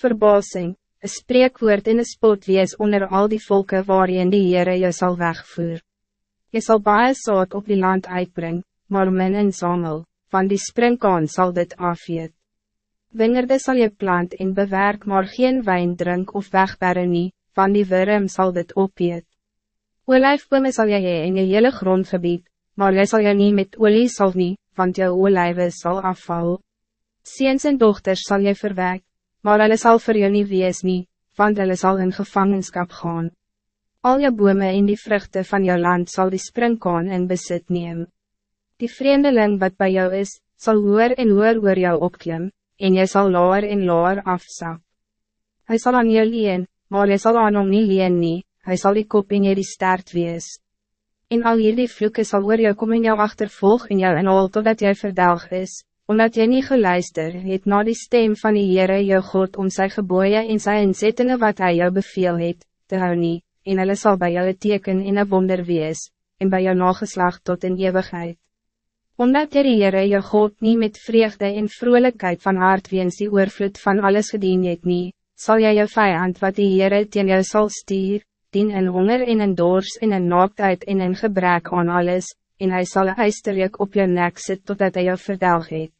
verbazing, een spreekwoord en een spot wees onder al die volken waarin die Heere je zal wegvoer. Je zal baie saad op die land uitbrengen, maar min en zamel, van die springkaan zal dit afeet. Wingerde zal je plant en bewerk maar geen wijn drink of wegberre nie, van die worm zal dit opeet. Olijfbome zal je hee in je hele grondgebied, maar jy zal je niet met olie sal nie, want jou olijven zal afval. Seens en dochters zal je verwek, maar hulle sal vir jou nie wees nie, want hulle sal in gevangenschap gaan. Al je bome in die vruchten van jou land zal die springkaan in besit neem. Die vreemdeling wat bij jou is, zal hoor en hoor oor jou opklim, en jy zal laar en laar afzak. Hij zal aan jou leen, maar jy sal aan hom nie leen nie, hy sal die kop en jy die stert wees. En al hierdie vloeken zal oor jou kom en jou achtervolg en jou inhal totdat jy verdelg is, omdat jy nie geluister het na die stem van die Heere jou God om sy geboeien en sy inzettingen wat hij jou beveel het, te hou nie, en hulle sal by jou teken en een wonder wees, en bij jou nageslag tot in eeuwigheid. Omdat jy die Heere jou God niet met vreugde en vrolijkheid van hart weens die oorvloed van alles gedien het nie, zal jij je vijand wat die Heere teen jou sal stier, dien in honger en in dors en in naaktheid en in gebrek aan alles, en hij zal een eisterjuk op je nek sit totdat hij jou verdelg het.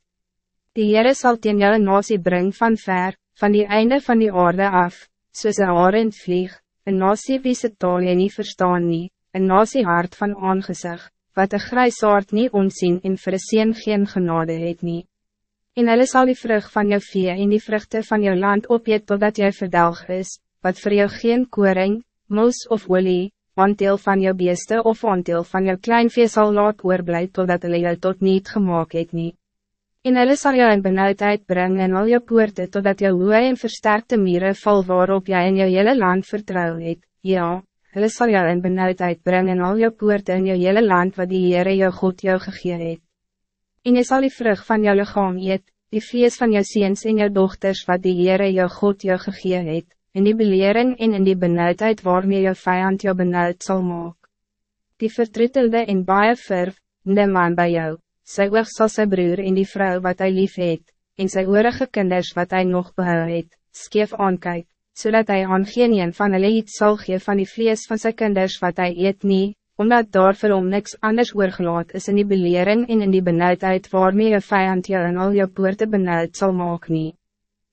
Die Heere sal teen jou een nasie bring van ver, van die einde van die aarde af, soos een arend vlieg, een nasie wie se taal jy nie verstaan nie, een nasie hart van aangezicht, wat een grijsaard niet onzien en vir een geen genade het nie. En hulle sal die vrug van jou vee en die vruchten van jou land opjeet totdat jy verdelg is, wat voor jou geen koring, mos of olie, aandeel van jou beeste of aandeel van jou kleinvee sal laat oorblij totdat hulle jou tot niet gemaakt het nie. En hulle sal jou in benauwdheid brengen en al jou poorte totdat jou loe en versterkte mieren val waarop jy in jou hele land vertrouw het, ja, hulle sal jou in benauwdheid brengen en al jou poorte in jou hele land wat die Heere jou God jou gegee het. En jy sal die vrug van jou lichaam eet, die vlees van jou ziens en jou dochters wat die Heere jou God jou gegee het, in die belering en in die benauwdheid waarmee jou vijand jou benauwd zal maak. Die vertruttelde en baie verf, de man bij jou, sy oog sal sy broer en die vrouw wat hij lief het, en sy oorige kinders wat hij nog behou het, skeef aankyk, zodat hij aan geen een van hulle iets sal gee van die vlees van zijn kinders wat hij eet nie, omdat daar vir hom niks anders oorgelaat is in die belering en in die benauwdheid waarmee jou vijand jou in al jou poorte benauwd zal maak nie.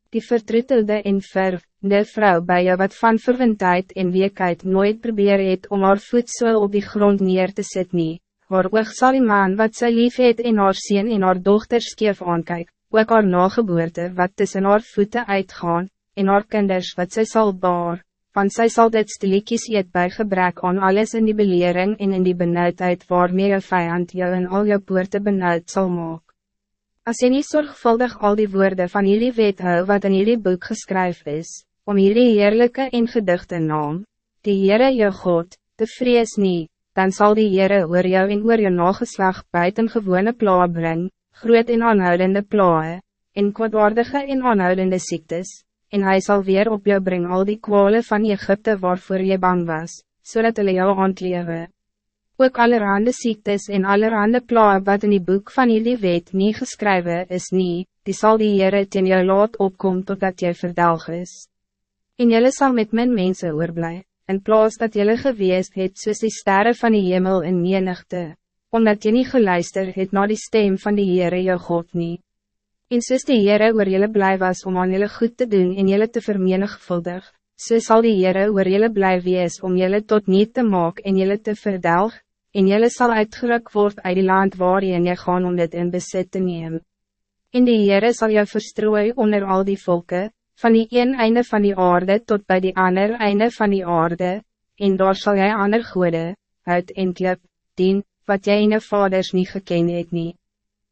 Die vertruttelde en verf, de vrouw bij jou wat van verwendheid en weekheid nooit probeer het om haar voedsel op die grond neer te zetten, haar oog sal die man wat sy lief het en haar sien en haar dochter skeef aankyk, ook haar nageboorte wat tussen haar voeten uitgaan, en haar kinders wat sy sal baar, want sy sal dit stiliekies eet by gebrek aan alles in die belering en in die benauwdheid waarmee jou vijand jou in al jou poorte benauwd zal maak. Als je niet zorgvuldig al die woorden van jullie wet hou wat in jullie boek geschreven is, om jullie heerlijke en geduchte naam, die Heere jou God, te vrees nie, dan zal die Heere oor jou en oor jou nageslag buiten gewone plae bring, groot en aanhoudende plae, en kwaadwaardige en aanhoudende ziektes, en hij zal weer op jou brengen al die kwalen van Egypte waarvoor je bang was, zodat hulle jou aantlewe. Ook allerhande ziektes en allerhande plae wat in die boek van jullie wet niet geschreven is nie, die zal die Heere ten jou laat opkom totdat jy verdelg is en jylle sal met min mense oorblij, in plaas dat jylle geweest het soos die sterren van die hemel in menigte, omdat jy niet geluister het na die stem van die Heere jou God nie. En soos die Heere oor jylle blij was om aan jylle goed te doen en jylle te vermenigvuldig, so sal die Heere oor jylle blij wees om jylle tot niet te maak en jylle te verdelg, en jylle sal uitgeruk word uit die land waarin jy gaan om dit in besit te neem. En die Heere sal jou verstrooi onder al die volken, van die een einde van die aarde tot bij die ander einde van die aarde, en daar zal jij ander goede, uit en klip, dien, wat in je vaders niet gekend het nie.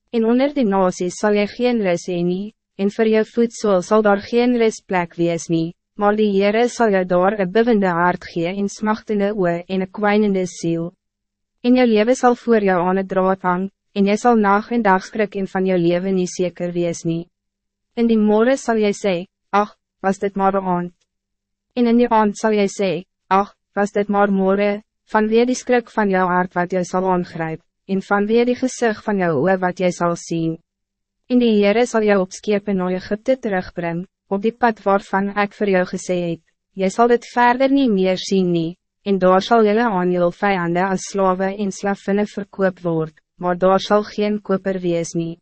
En onder die nasies zal jy geen ris heen nie, en voor je voedsel zal daar geen risplek wees nie, maar die Heere sal jou daar een bivende hart gee en smachtende oe en een kwijnende ziel. En jou leven zal voor jou aan het draad hang, en jy zal nacht en dag skrik en van jou leven niet zeker wees nie. In die morgen zal jy zeggen, ach, was dit maar aand. En in die aand zal jij zeggen, ach, was dit maar morgen, vanweer die skrik van jouw hart wat jy zal aangrijp, en vanweer die gezicht van jou oor wat jy zal zien. In die Heere sal jou op skepe na Egypte terugbring, op die pad waarvan ik voor jou gesê het, jy sal dit verder niet meer zien nie, en daar sal jylle aan jylle vijande as slawe en slavinne verkoop word, maar daar zal geen koper wees nie.